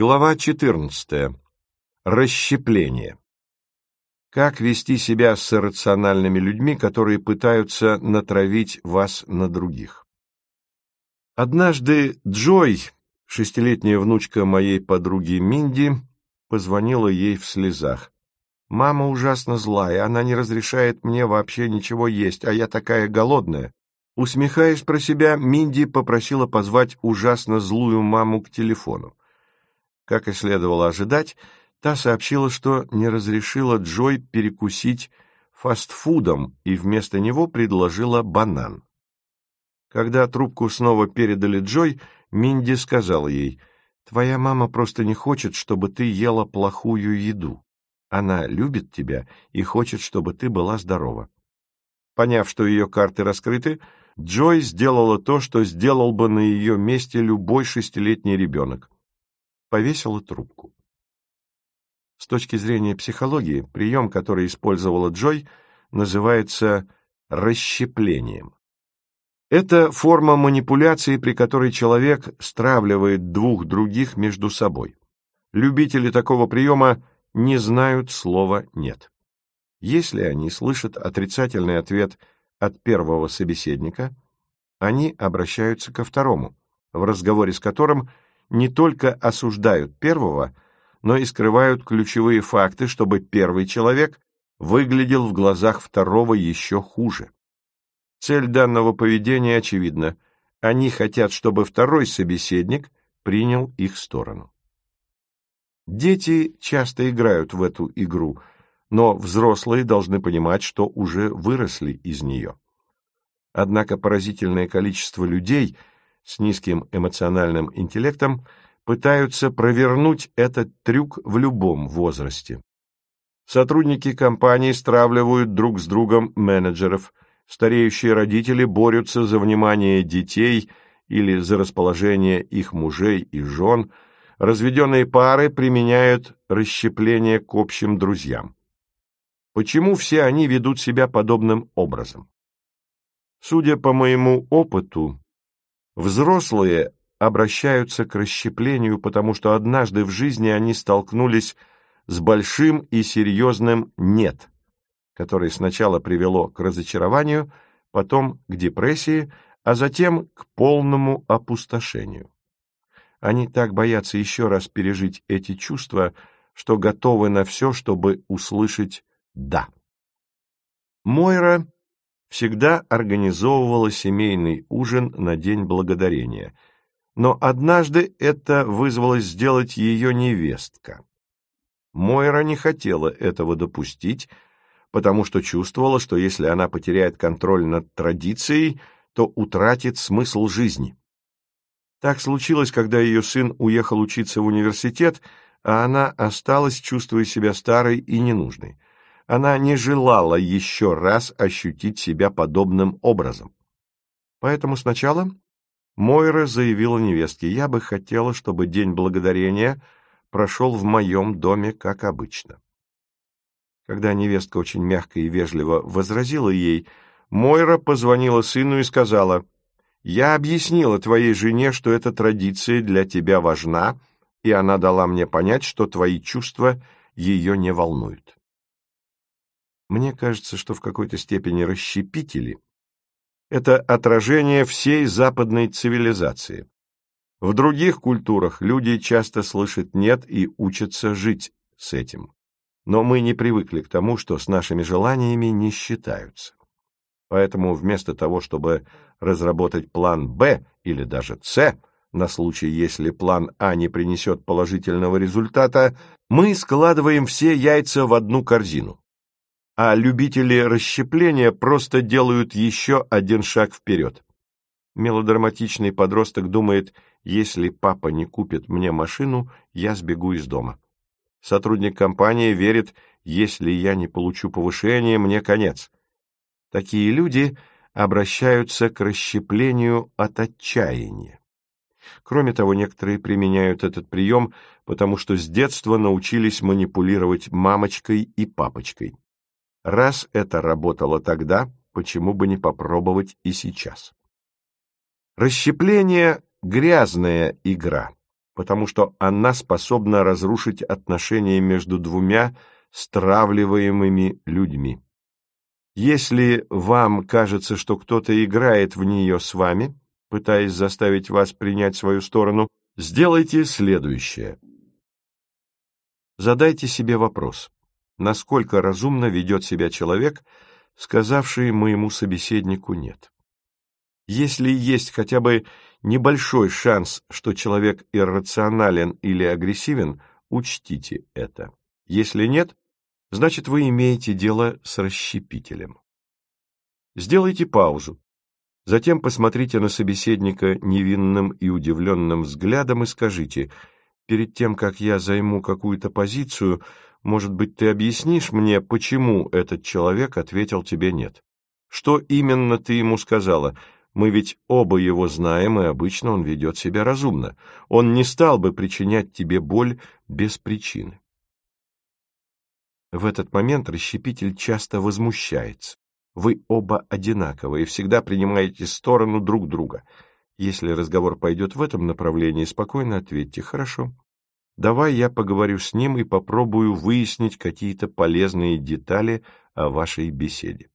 Глава 14. Расщепление. Как вести себя с иррациональными людьми, которые пытаются натравить вас на других? Однажды Джой, шестилетняя внучка моей подруги Минди, позвонила ей в слезах. «Мама ужасно злая, она не разрешает мне вообще ничего есть, а я такая голодная». Усмехаясь про себя, Минди попросила позвать ужасно злую маму к телефону. Как и следовало ожидать, та сообщила, что не разрешила Джой перекусить фастфудом и вместо него предложила банан. Когда трубку снова передали Джой, Минди сказала ей, «Твоя мама просто не хочет, чтобы ты ела плохую еду. Она любит тебя и хочет, чтобы ты была здорова». Поняв, что ее карты раскрыты, Джой сделала то, что сделал бы на ее месте любой шестилетний ребенок повесила трубку. С точки зрения психологии, прием, который использовала Джой, называется расщеплением. Это форма манипуляции, при которой человек стравливает двух других между собой. Любители такого приема не знают слова «нет». Если они слышат отрицательный ответ от первого собеседника, они обращаются ко второму, в разговоре с которым – не только осуждают первого, но и скрывают ключевые факты, чтобы первый человек выглядел в глазах второго еще хуже. Цель данного поведения очевидна. Они хотят, чтобы второй собеседник принял их сторону. Дети часто играют в эту игру, но взрослые должны понимать, что уже выросли из нее. Однако поразительное количество людей – с низким эмоциональным интеллектом пытаются провернуть этот трюк в любом возрасте. Сотрудники компании стравливают друг с другом менеджеров, стареющие родители борются за внимание детей или за расположение их мужей и жен, разведенные пары применяют расщепление к общим друзьям. Почему все они ведут себя подобным образом? Судя по моему опыту, Взрослые обращаются к расщеплению, потому что однажды в жизни они столкнулись с большим и серьезным «нет», которое сначала привело к разочарованию, потом к депрессии, а затем к полному опустошению. Они так боятся еще раз пережить эти чувства, что готовы на все, чтобы услышать «да». Мойра всегда организовывала семейный ужин на День Благодарения, но однажды это вызвалось сделать ее невестка. Мойра не хотела этого допустить, потому что чувствовала, что если она потеряет контроль над традицией, то утратит смысл жизни. Так случилось, когда ее сын уехал учиться в университет, а она осталась, чувствуя себя старой и ненужной. Она не желала еще раз ощутить себя подобным образом. Поэтому сначала Мойра заявила невестке, «Я бы хотела, чтобы День Благодарения прошел в моем доме, как обычно». Когда невестка очень мягко и вежливо возразила ей, Мойра позвонила сыну и сказала, «Я объяснила твоей жене, что эта традиция для тебя важна, и она дала мне понять, что твои чувства ее не волнуют». Мне кажется, что в какой-то степени расщепители – это отражение всей западной цивилизации. В других культурах люди часто слышат «нет» и учатся жить с этим. Но мы не привыкли к тому, что с нашими желаниями не считаются. Поэтому вместо того, чтобы разработать план «Б» или даже «С», на случай, если план А не принесет положительного результата, мы складываем все яйца в одну корзину а любители расщепления просто делают еще один шаг вперед. Мелодраматичный подросток думает, если папа не купит мне машину, я сбегу из дома. Сотрудник компании верит, если я не получу повышение, мне конец. Такие люди обращаются к расщеплению от отчаяния. Кроме того, некоторые применяют этот прием, потому что с детства научились манипулировать мамочкой и папочкой. Раз это работало тогда, почему бы не попробовать и сейчас? Расщепление – грязная игра, потому что она способна разрушить отношения между двумя стравливаемыми людьми. Если вам кажется, что кто-то играет в нее с вами, пытаясь заставить вас принять свою сторону, сделайте следующее. Задайте себе вопрос, насколько разумно ведет себя человек, сказавший моему собеседнику «нет». Если есть хотя бы небольшой шанс, что человек иррационален или агрессивен, учтите это. Если нет, значит вы имеете дело с расщепителем. Сделайте паузу. Затем посмотрите на собеседника невинным и удивленным взглядом и скажите, перед тем, как я займу какую-то позицию, может быть, ты объяснишь мне, почему этот человек ответил тебе «нет». Что именно ты ему сказала – мы ведь оба его знаем, и обычно он ведет себя разумно. Он не стал бы причинять тебе боль без причины. В этот момент расщепитель часто возмущается. Вы оба одинаковы и всегда принимаете сторону друг друга. Если разговор пойдет в этом направлении, спокойно ответьте «хорошо». Давай я поговорю с ним и попробую выяснить какие-то полезные детали о вашей беседе.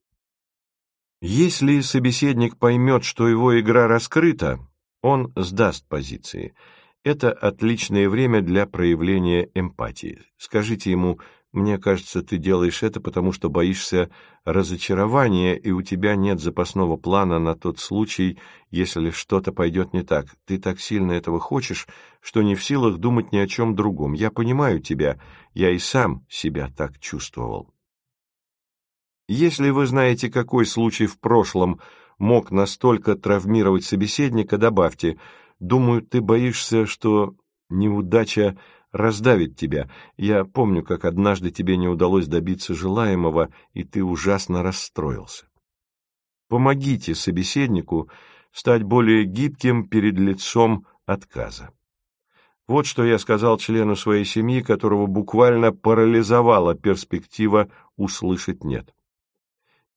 Если собеседник поймет, что его игра раскрыта, он сдаст позиции. Это отличное время для проявления эмпатии. Скажите ему, мне кажется, ты делаешь это, потому что боишься разочарования, и у тебя нет запасного плана на тот случай, если что-то пойдет не так. Ты так сильно этого хочешь, что не в силах думать ни о чем другом. Я понимаю тебя, я и сам себя так чувствовал. Если вы знаете, какой случай в прошлом мог настолько травмировать собеседника, добавьте «Думаю, ты боишься, что неудача раздавит тебя. Я помню, как однажды тебе не удалось добиться желаемого, и ты ужасно расстроился». Помогите собеседнику стать более гибким перед лицом отказа. Вот что я сказал члену своей семьи, которого буквально парализовала перспектива услышать «нет».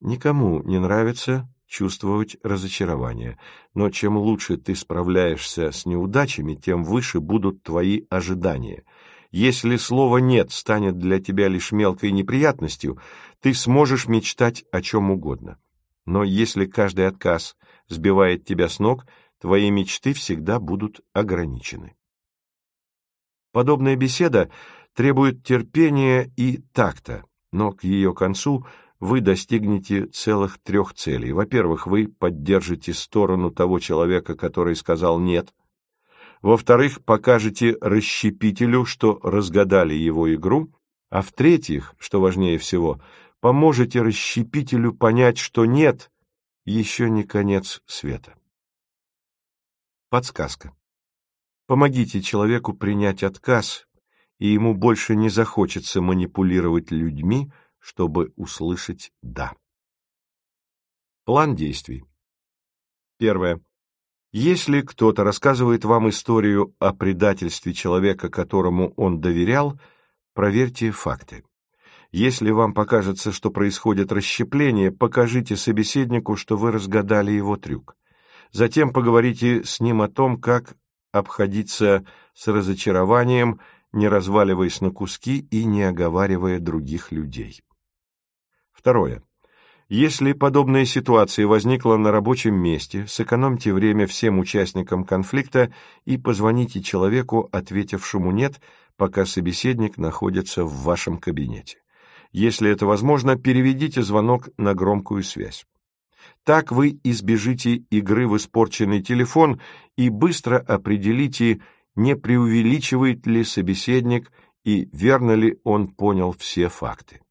Никому не нравится чувствовать разочарование, но чем лучше ты справляешься с неудачами, тем выше будут твои ожидания. Если слово «нет» станет для тебя лишь мелкой неприятностью, ты сможешь мечтать о чем угодно. Но если каждый отказ сбивает тебя с ног, твои мечты всегда будут ограничены. Подобная беседа требует терпения и такта, но к ее концу – вы достигнете целых трех целей. Во-первых, вы поддержите сторону того человека, который сказал «нет». Во-вторых, покажете расщепителю, что разгадали его игру. А в-третьих, что важнее всего, поможете расщепителю понять, что «нет» еще не конец света. Подсказка. Помогите человеку принять отказ, и ему больше не захочется манипулировать людьми, чтобы услышать «да». План действий. Первое. Если кто-то рассказывает вам историю о предательстве человека, которому он доверял, проверьте факты. Если вам покажется, что происходит расщепление, покажите собеседнику, что вы разгадали его трюк. Затем поговорите с ним о том, как обходиться с разочарованием, не разваливаясь на куски и не оговаривая других людей. Второе. Если подобная ситуация возникла на рабочем месте, сэкономьте время всем участникам конфликта и позвоните человеку, ответившему «нет», пока собеседник находится в вашем кабинете. Если это возможно, переведите звонок на громкую связь. Так вы избежите игры в испорченный телефон и быстро определите, не преувеличивает ли собеседник и верно ли он понял все факты.